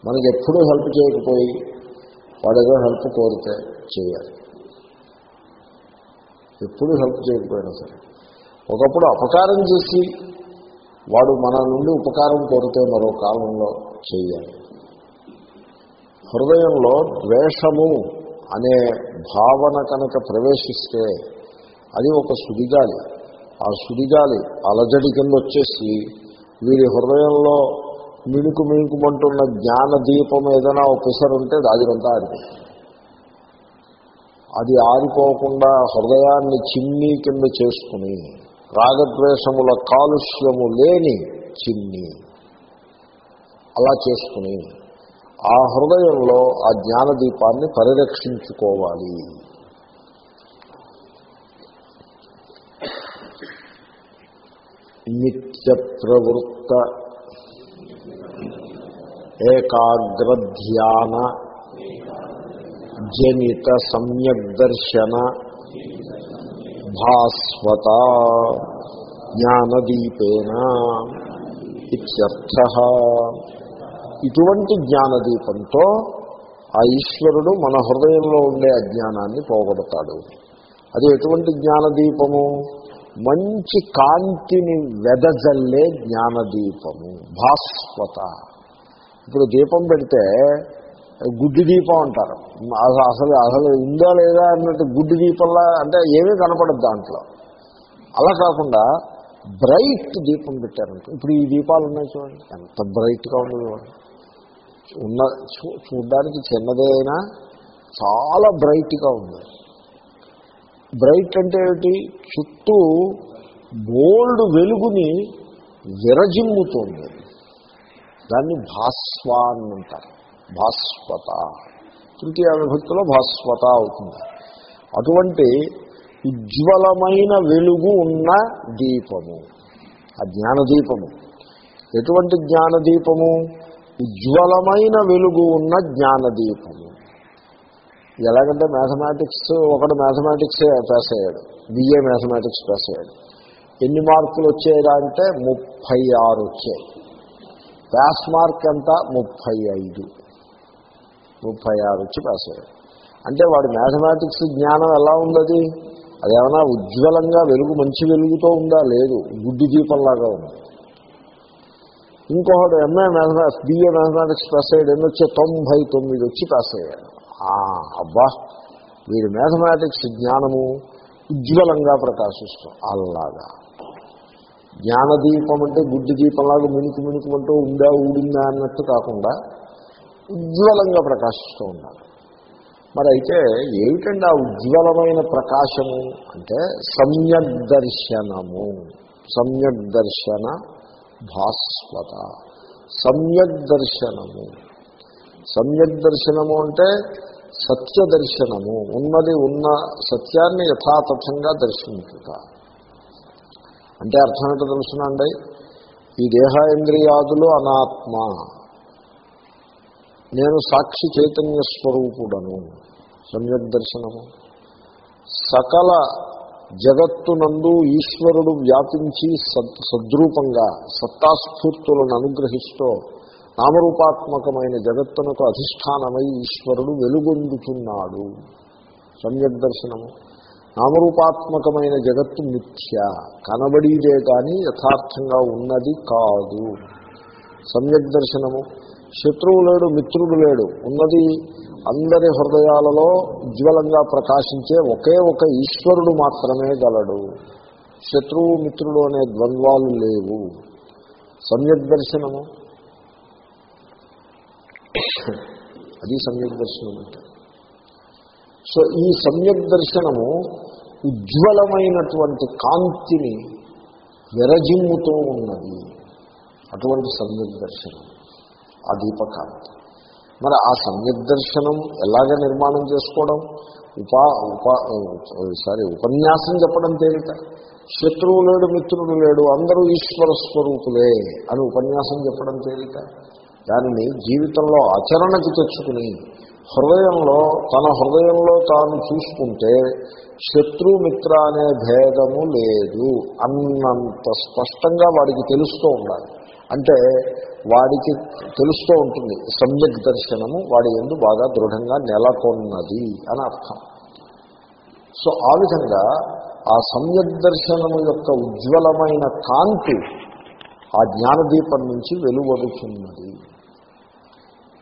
Speaker 1: మనకి ఎప్పుడూ హెల్ప్ చేయకపోయి వాడేదో హెల్ప్ కోరితే చేయాలి. ఎప్పుడూ హెల్ప్ చేయకపోయినా సరే. ఒకప్పుడు అపకారం చేసి వాడు మన నుండి ఉపకారం కోరితే మరో కాలంలో చేయాలి. హృదయంలో ద్వేషము అనే భావన కనుక ప్రవేశిస్తే అది ఒక సుడిగాలి. ఆ సుడిగాలి అలజడి కింద వచ్చేసి వీరి హృదయంలో మిణుకు మిణుకుమంటున్న జ్ఞాన దీపం ఏదైనా ఒకసారి ఉంటే అదిరంతా ఆరిపోతుంది అది ఆరిపోకుండా హృదయాన్ని చిమ్నీ కింద చేసుకుని రాగద్వేషముల కాలుష్యము లేని చిన్ని అలా చేసుకుని ఆ హృదయంలో ఆ జ్ఞానదీపాన్ని పరిరక్షించుకోవాలి. నిత్య ప్రవృత్త ఏకాగ్రధ్యాన జనిత సమ్యక్ దర్శన భాస్వత జ్ఞానదీపేన ఇత్యర్థ. ఇటువంటి జ్ఞానదీపంతో ఆ ఈశ్వరుడు మన హృదయంలో ఉండే అజ్ఞానాన్ని పోగొడతాడు. అది ఎటువంటి జ్ఞానదీపము? మంచి కాంతిని వెదజల్లే జ్ఞానదీపము. భాస్వత. ఇప్పుడు దీపం పెడితే గుడ్డి దీపం అంటారు. అసలు అసలు అసలు ఉందా లేదా అన్నట్టు గుడ్డి దీపంలా అంటే ఏమీ కనపడదు దాంట్లో. అలా కాకుండా బ్రైట్ దీపం పెట్టారంట ఇప్పుడు ఈ దీపాలు ఉన్నాయి చూడండి ఎంత బ్రైట్గా ఉంది చూడండి. ఉన్న చూ- చూడ్డానికి చిన్నదే అయినా చాలా బ్రైట్గా ఉంది. బ్రైట్ అంటే ఏమిటి? చుట్టూ బోల్డ్ వెలుగుని విరజిమ్ముతోంది. దాన్ని భాస్వా అంటారు. భాస్వత. తృతీయ విభక్తిలో భాస్వత అవుతుంది. అటువంటి ఉజ్వలమైన వెలుగు ఉన్న దీపము. ఆ జ్ఞానదీపము. ఎటువంటి జ్ఞానదీపము? ఉజ్వలమైన వెలుగు ఉన్న జ్ఞానదీపము. ఎలాగంటే మ్యాథమెటిక్స్ ఒకడు మ్యాథమెటిక్స్ పాస్ అయ్యాడు. బిఏ మ్యాథమెటిక్స్ పాస్ అయ్యాడు. ఎన్ని మార్కులు వచ్చాయా అంటే ముప్పై ఆరు వచ్చాయి. పాస్ మార్క్ ఎంత? ముప్పై ఐదు. ముప్పై ఆరు వచ్చి పాస్ అయ్యాడు. అంటే వాడి మ్యాథమెటిక్స్ జ్ఞానం ఎలా ఉన్నది అదేమన్నా ఉజ్వలంగా వెలుగు మంచి వెలుగుతో ఉందా? లేదు. గుడ్డి దీపంలాగా ఉంది. ఇంకొకడు MA mathematics BA mathematics pass అయ్యాడు. ఎన్ని వచ్చే? తొంభై తొమ్మిది వచ్చి పాస్ అయ్యాడు. అబ్బా! వీరి మ్యాథమెటిక్స్ జ్ఞానము ఉజ్వలంగా ప్రకాశిస్తాం అలాగా జ్ఞానదీపం అంటే గుడ్డి దీపంలాగా మిణుకు మిణుకుమంటూ ఉందా ఊడిందా అన్నట్టు కాకుండా ఉజ్వలంగా ప్రకాశిస్తూ ఉండాలి. మరి అయితే ఏమిటండి ఆ ఉజ్వలమైన ప్రకాశము అంటే సమ్యక్ దర్శనము సమ్యక్ దర్శన భాస్వత. సమ్యక్ దర్శనము సమ్యక్ దర్శనము అంటే సత్య దర్శనము ఉన్నది ఉన్న సత్యాన్ని యథాతథంగా దర్శించుట. అంటే అర్థం ఏంటో తెలుసునండి ఈ దేహేంద్రియాదులు అనాత్మ. నేను సాక్షి చైతన్య స్వరూపుడను. సమ్యక్ దర్శనము. సకల జగత్తునందు ఈశ్వరుడు వ్యాపించి సద్ సద్రూపంగా సత్తాస్ఫూర్తులను అనుగ్రహిస్తూ నామరూపాత్మకమైన జగత్తునకు అధిష్టానమై ఈశ్వరుడు వెలుగొందుతున్నాడు. సమ్యక్ దర్శనము. నామరూపాత్మకమైన జగత్తు మిథ్య. కనబడిదే కానీ యథార్థంగా ఉన్నది కాదు. సమ్యక్ దర్శనము. శత్రువు లేడు మిత్రుడు లేడు ఉన్నది అందరి హృదయాలలో ఉజ్వలంగా ప్రకాశించే ఒకే ఒక ఈశ్వరుడు మాత్రమే గలడు. శత్రువు మిత్రుడు అనే ద్వంద్వాలు లేవు. సమ్యక్ దర్శనము. అది సమ్యక్ దర్శనం అంటే సో ఈ సమ్యక్ దర్శనము ఉజ్వలమైనటువంటి కాంతిని విరజిమ్ముతూ ఉన్నది. అటువంటి సమ్యక్ దర్శనం. ఆ దీపకాంతి. మరి ఆ సమ్యక్ దర్శనం ఎలాగ నిర్మాణం చేసుకోవడం? ఉపా ఉపా సారీ ఉపన్యాసం చెప్పడం తేలిక. శత్రువు లేడు మిత్రుడు లేడు అందరూ ఈశ్వర స్వరూపులే అని ఉపన్యాసం చెప్పడం తేలిక. దానిని జీవితంలో ఆచరణకు తెచ్చుకుని హృదయంలో తన హృదయంలో తాను చూసుకుంటే శత్రుమిత్ర అనే భేదము లేదు అన్నంత స్పష్టంగా వాడికి తెలుస్తూ ఉండాలి. అంటే వాడికి తెలుస్తూ ఉంటుంది సమ్యక్ దర్శనము వాడి ఎందు బాగా దృఢంగా నెలకొన్నది అని అర్థం. సో ఆ విధంగా ఆ సమ్యక్ దర్శనము యొక్క ఉజ్వలమైన కాంతి ఆ జ్ఞానదీపం నుంచి వెలువడుతున్నది.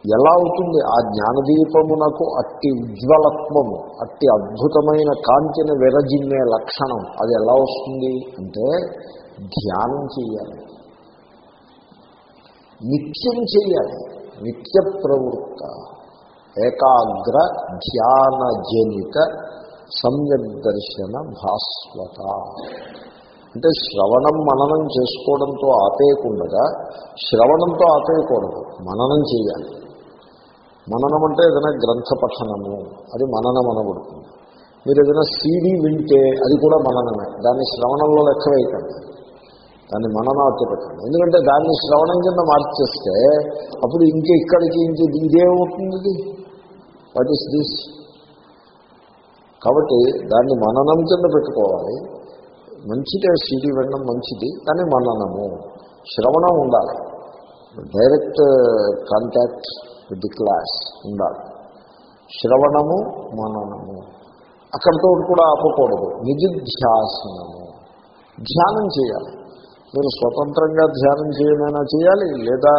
Speaker 1: ఎలా అవుతుంది? ఆ జ్ఞానదీపమునకు అట్టి ఉజ్వలత్వము అట్టి అద్భుతమైన కాంతిని విరజిమ్మే లక్షణం అది ఎలా వస్తుంది? అంటే ధ్యానం చేయాలి నిత్యం చేయాలి నిత్య ప్రవృత్త ఏకాగ్ర ధ్యానజనిత సమ్యక్ దర్శన భాస్వత. అంటే శ్రవణం మననం చేసుకోవడంతో ఆపేయకుండగా శ్రవణంతో ఆపేయకూడదు మననం చేయాలి మననం అంటే ఏదైనా గ్రంథ పఠనము. అది మననం అనబడుతుంది. మీరు ఏదైనా సీడీ వింటే అది కూడా మననమే. దాన్ని శ్రవణంలో లెక్క వేయకండి. దాన్ని మననార్థ పెట్టండి ఎందుకంటే దాన్ని శ్రవణం కింద మార్చేస్తే అప్పుడు ఇంక ఇక్కడికి ఇంక ఇదేమవుతుంది ఇది వాట్ ఈస్ దిస్ కాబట్టి దాన్ని మననం కింద పెట్టుకోవాలి. మంచిదే సీడీ వినడం మంచిది కానీ మననము. శ్రవణం ఉండాలి. డైరెక్ట్ కాంటాక్ట్ ది క్లాస్ ఉండాలి. శ్రవణము మననము. అక్కడితో కూడా ఆపకూడదు. నిధిధ్యాసనము ధ్యానం చేయాలి. మీరు స్వతంత్రంగా ధ్యానం చేయమైనా చేయాలి లేదా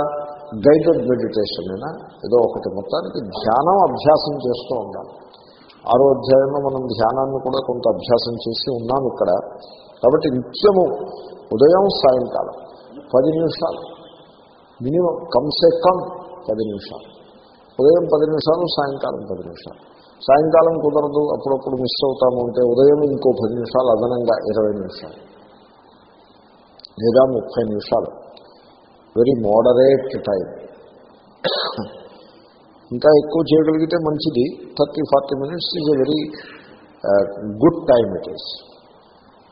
Speaker 1: గైడెడ్ మెడిటేషన్ అయినా ఏదో ఒకటి మొత్తానికి ధ్యానం అభ్యాసం చేస్తూ ఉండాలి. ఆరో అధ్యాయంలో మనం ధ్యానాన్ని కూడా కొంత అభ్యాసం చేసి ఉన్నాం ఇక్కడ. కాబట్టి నిత్యము ఉదయం సాయంకాలం పది నిమిషాలు. మినిమం కమ్సే కమ్ పది నిమిషాలు. ఉదయం పది నిమిషాలు సాయంకాలం పది నిమిషాలు. సాయంకాలం కుదరదు అప్పుడప్పుడు మిస్ అవుతాము అంటే ఉదయం ఇంకో పది నిమిషాలు అదనంగా ఇరవై నిమిషాలు. లేదా ముప్పై నిమిషాలు. వెరీ మోడరేట్ టైం ఇంకా ఎక్కువ చేయగలిగితే మంచిది. Thirty forty minutes is a very good time it is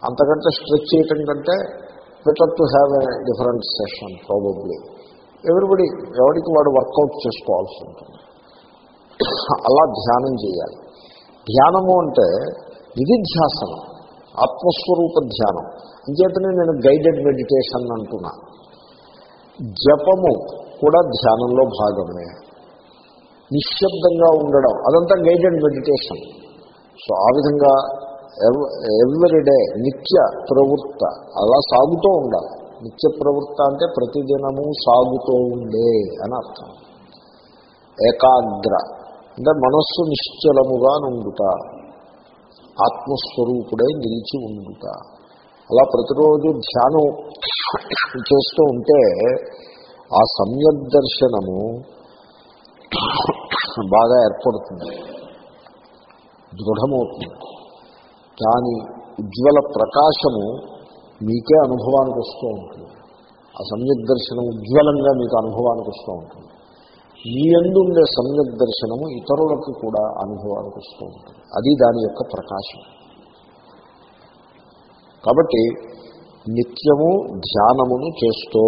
Speaker 1: అంతకంటే స్ట్రెచ్ చేయటం కంటే better to have a different session probably everybody ఎవరికి వాడు వర్కౌట్ చేసుకోవాల్సి ఉంటుంది. అలా ధ్యానం చేయాలి. ధ్యానము అంటే నిధిధ్యాసనం ఆత్మస్వరూప ధ్యానం. అంచేతనే నేను గైడెడ్ మెడిటేషన్ అంటున్నా. జపము కూడా ధ్యానంలో భాగమే. నిశ్శబ్దంగా ఉండడం అదంతా గైడెడ్ మెడిటేషన్ సో ఆ విధంగా ఎవ్రీడే నిత్య ప్రవృత్త అలా సాగుతూ ఉండాలి. నిత్య ప్రవృత్త అంటే ప్రతిదినము సాగుతూ ఉండే అని అర్థం. ఏకాగ్ర అంటే మనస్సు నిశ్చలముగా నుండుట ఆత్మస్వరూపుడై నిలిచి ఉండుట. అలా ప్రతిరోజు ధ్యానం చేస్తూ ఉంటే ఆ సమ్యక్ దర్శనము బాగా ఏర్పడుతుంది. దృఢమవుతుంది. దాని ఉజ్వల ప్రకాశము మీకే అనుభవానికి వస్తూ ఉంటుంది. ఆ సమ్యక్ దర్శనం ఉజ్వలంగా మీకు అనుభవానికి వస్తూ ఉంటుంది. మీ ఎందుండే సమ్యక్ దర్శనము ఇతరులకు కూడా అనుభవానికి వస్తూ ఉంటుంది. అది దాని యొక్క ప్రకాశం. కాబట్టి నిత్యము ధ్యానమును చేస్తూ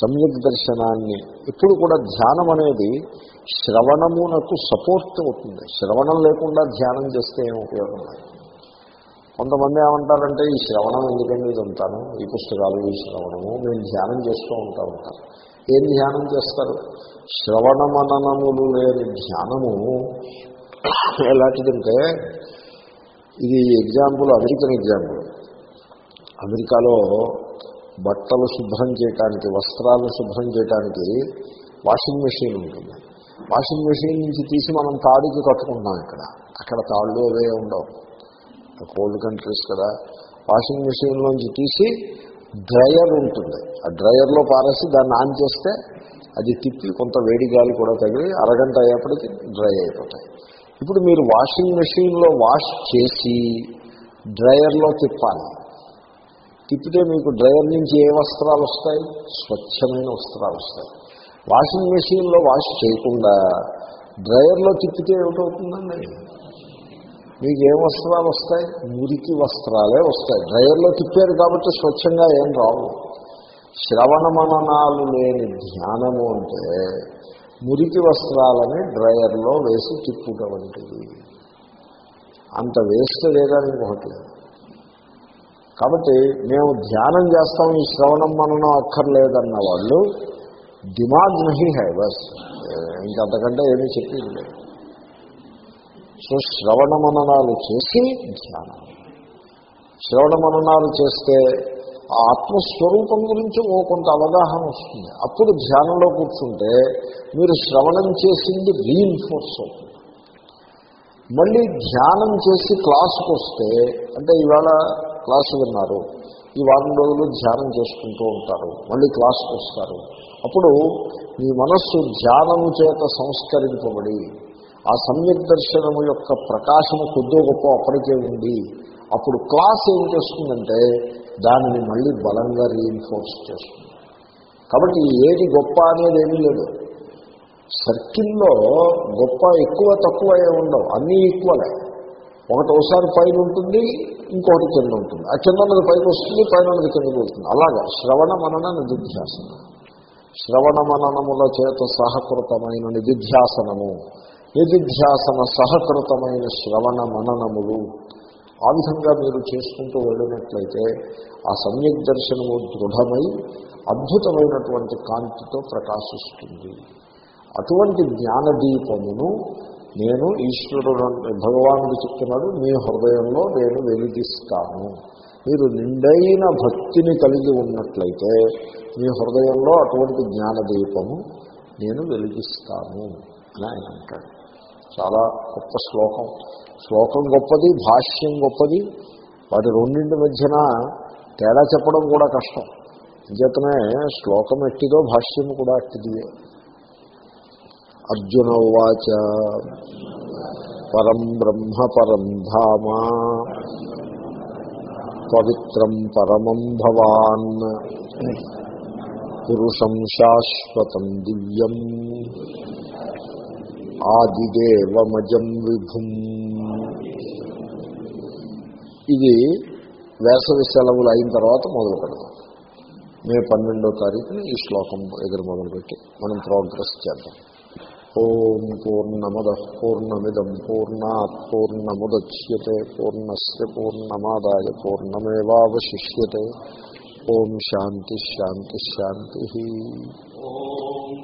Speaker 1: సమ్యక్ దర్శనాన్ని ఇప్పుడు కూడా ధ్యానం అనేది శ్రవణమునకు సపోర్ట్ అవుతుంది. శ్రవణం లేకుండా ధ్యానం చేస్తే ఏం ఉపయోగం లేదు. కొంతమంది ఏమంటారంటే ఈ శ్రవణం ఎందుకండి ఇదంతాను ఈ పుస్తకాలు ఈ శ్రవణము మేము ధ్యానం చేస్తూ ఉంటా ఉంటారు ఏం ధ్యానం చేస్తారు? శ్రవణ మననములు లేని ధ్యానము. ఎలాంటిదంటే ఇది ఎగ్జాంపుల్ అమెరికన్ ఎగ్జాంపుల్. అమెరికాలో బట్టలు శుభ్రం చేయడానికి వస్త్రాలు శుభ్రం చేయడానికి వాషింగ్ మెషిన్ ఉంటుంది. వాషింగ్ మెషిన్ నుంచి తీసి మనం తాడుకి కట్టుకుంటాం ఇక్కడ. అక్కడ తాళ్ళు అవే ఉండవు. కోల్డ్ కంట్రీస్ కదా వాషింగ్ మెషిన్లోంచి తీసి డ్రయర్ ఉంటుంది. ఆ డ్రయర్లో పారేసి దాన్ని ఆన్ చేస్తే అది తిప్పి కొంత వేడి గాలి కూడా తగిలి అరగంట అయ్యేప్పటికి డ్రై అయిపోతాయి. ఇప్పుడు మీరు వాషింగ్ మెషిన్లో వాష్ చేసి డ్రయర్లో తిప్పాలి. తిప్పితే మీకు డ్రయర్ నుంచి ఏ వస్త్రాలు వస్తాయి? స్వచ్ఛమైన వస్త్రాలు వస్తాయి. వాషింగ్ మెషిన్లో వాష్ చేయకుండా డ్రయర్లో తిప్పితే ఏమిటవుతుందండి? మీకు ఏ వస్త్రాలు వస్తాయి? మురికి వస్త్రాలే వస్తాయి. డ్రయర్లో తిప్పారు కాబట్టి స్వచ్ఛంగా ఏం రావు. శ్రవణ మననాలు లేని ధ్యానము అంటే మురికి వస్త్రాలని డ్రయర్లో వేసి తిప్పుట వంటిది. అంత వేస్ట్ లేదా ఇంకొకటి? కాబట్టి మేము ధ్యానం చేస్తాం ఈ శ్రవణం మననం అక్కర్లేదన్న వాళ్ళు దిమాగ్ నహి హై బస్ ఇంకంతకంటే ఏమీ చెప్పింది లేదు. సో శ్రవణ మననాలు చేసి ధ్యానం. శ్రవణ మననాలు చేస్తే ఆ ఆత్మస్వరూపం గురించి ఓ కొంత అవగాహన వస్తుంది. అప్పుడు ధ్యానంలో కూర్చుంటే మీరు శ్రవణం చేసింది రీఇన్ఫోర్స్ అవుతుంది. మళ్ళీ ధ్యానం చేసి క్లాసుకు వస్తే అంటే ఇవాళ క్లాసు విన్నారు ఈ వారం రోజులు ధ్యానం చేసుకుంటూ ఉంటారు మళ్ళీ క్లాసుకు వస్తారు. అప్పుడు మీ మనస్సు ధ్యానం చేత సంస్కరింపబడి ఆ సమ్యక్ దర్శనము యొక్క ప్రకాశము కొద్దో గొప్ప అప్పటికే ఉంది. అప్పుడు క్లాస్ ఏం చేస్తుందంటే దానిని మళ్ళీ బలంగా రీఇన్ఫోర్స్ చేస్తుంది. కాబట్టి ఏది గొప్ప అనేది ఏమీ లేదు. సర్కిల్లో గొప్ప ఎక్కువ తక్కువ ఏ ఉండవు. అన్నీ ఈక్వలే ఒకటి ఒకసారి పైన ఉంటుంది ఇంకొకటి కింద ఉంటుంది. ఆ కింద ఉన్నది పైకి వస్తుంది పైన ఉన్నది కిందకి వస్తుంది అలాగా శ్రవణ మనన నిధిధ్యాసనం. శ్రవణ మననముల చేత సహకృతమైన నిధిధ్యాసనము. నిధిధ్యాసన సహకృతమైన శ్రవణ మననములు. ఆ విధంగా మీరు చేసుకుంటూ వెళ్ళినట్లయితే ఆ సమ్యక్ దర్శనము దృఢమై అద్భుతమైనటువంటి కాంతితో ప్రకాశిస్తుంది. అటువంటి జ్ఞానదీపమును నేను ఈశ్వరుడు భగవానుడు చెప్తున్నాడు మీ హృదయంలో నేను వెలిగిస్తాను. మీరు నిండైన భక్తిని కలిగి ఉన్నట్లయితే మీ హృదయంలో అటువంటి జ్ఞానదీపము నేను వెలిగిస్తాను అని ఆయన అంటాడు. చాలా గొప్ప శ్లోకం. శ్లోకం గొప్పది భాష్యం గొప్పది వాటి రెండింటి మధ్యన తేడా చెప్పడం కూడా కష్టం. అంచేతనే శ్లోకం ఎట్టిదో భాష్యం కూడా అట్టిదియే అర్జున ఉవాచ పరం బ్రహ్మ పరం ధామ పవిత్రం పరమం భవాన్ పురుషం శాశ్వతం దివ్యం. ఆదిదేవమజం విభుం. ఇది వేసవి సెలవులు అయిన తర్వాత మొదలు పెడతాం. మే పన్నెండో తారీఖున ఈ శ్లోకం ఎదురు మొదలుపెట్టి మనం ప్రోగ్రెస్ చేద్దాం. ఓం పూర్ణమద పూర్ణమిదం పూర్ణా పూర్ణముద్యతే పూర్ణస్ పూర్ణమాదాయ పూర్ణమేవాశిష్యతే ఓం శాంతి శాంతి శాంతి.
Speaker 2: ఓం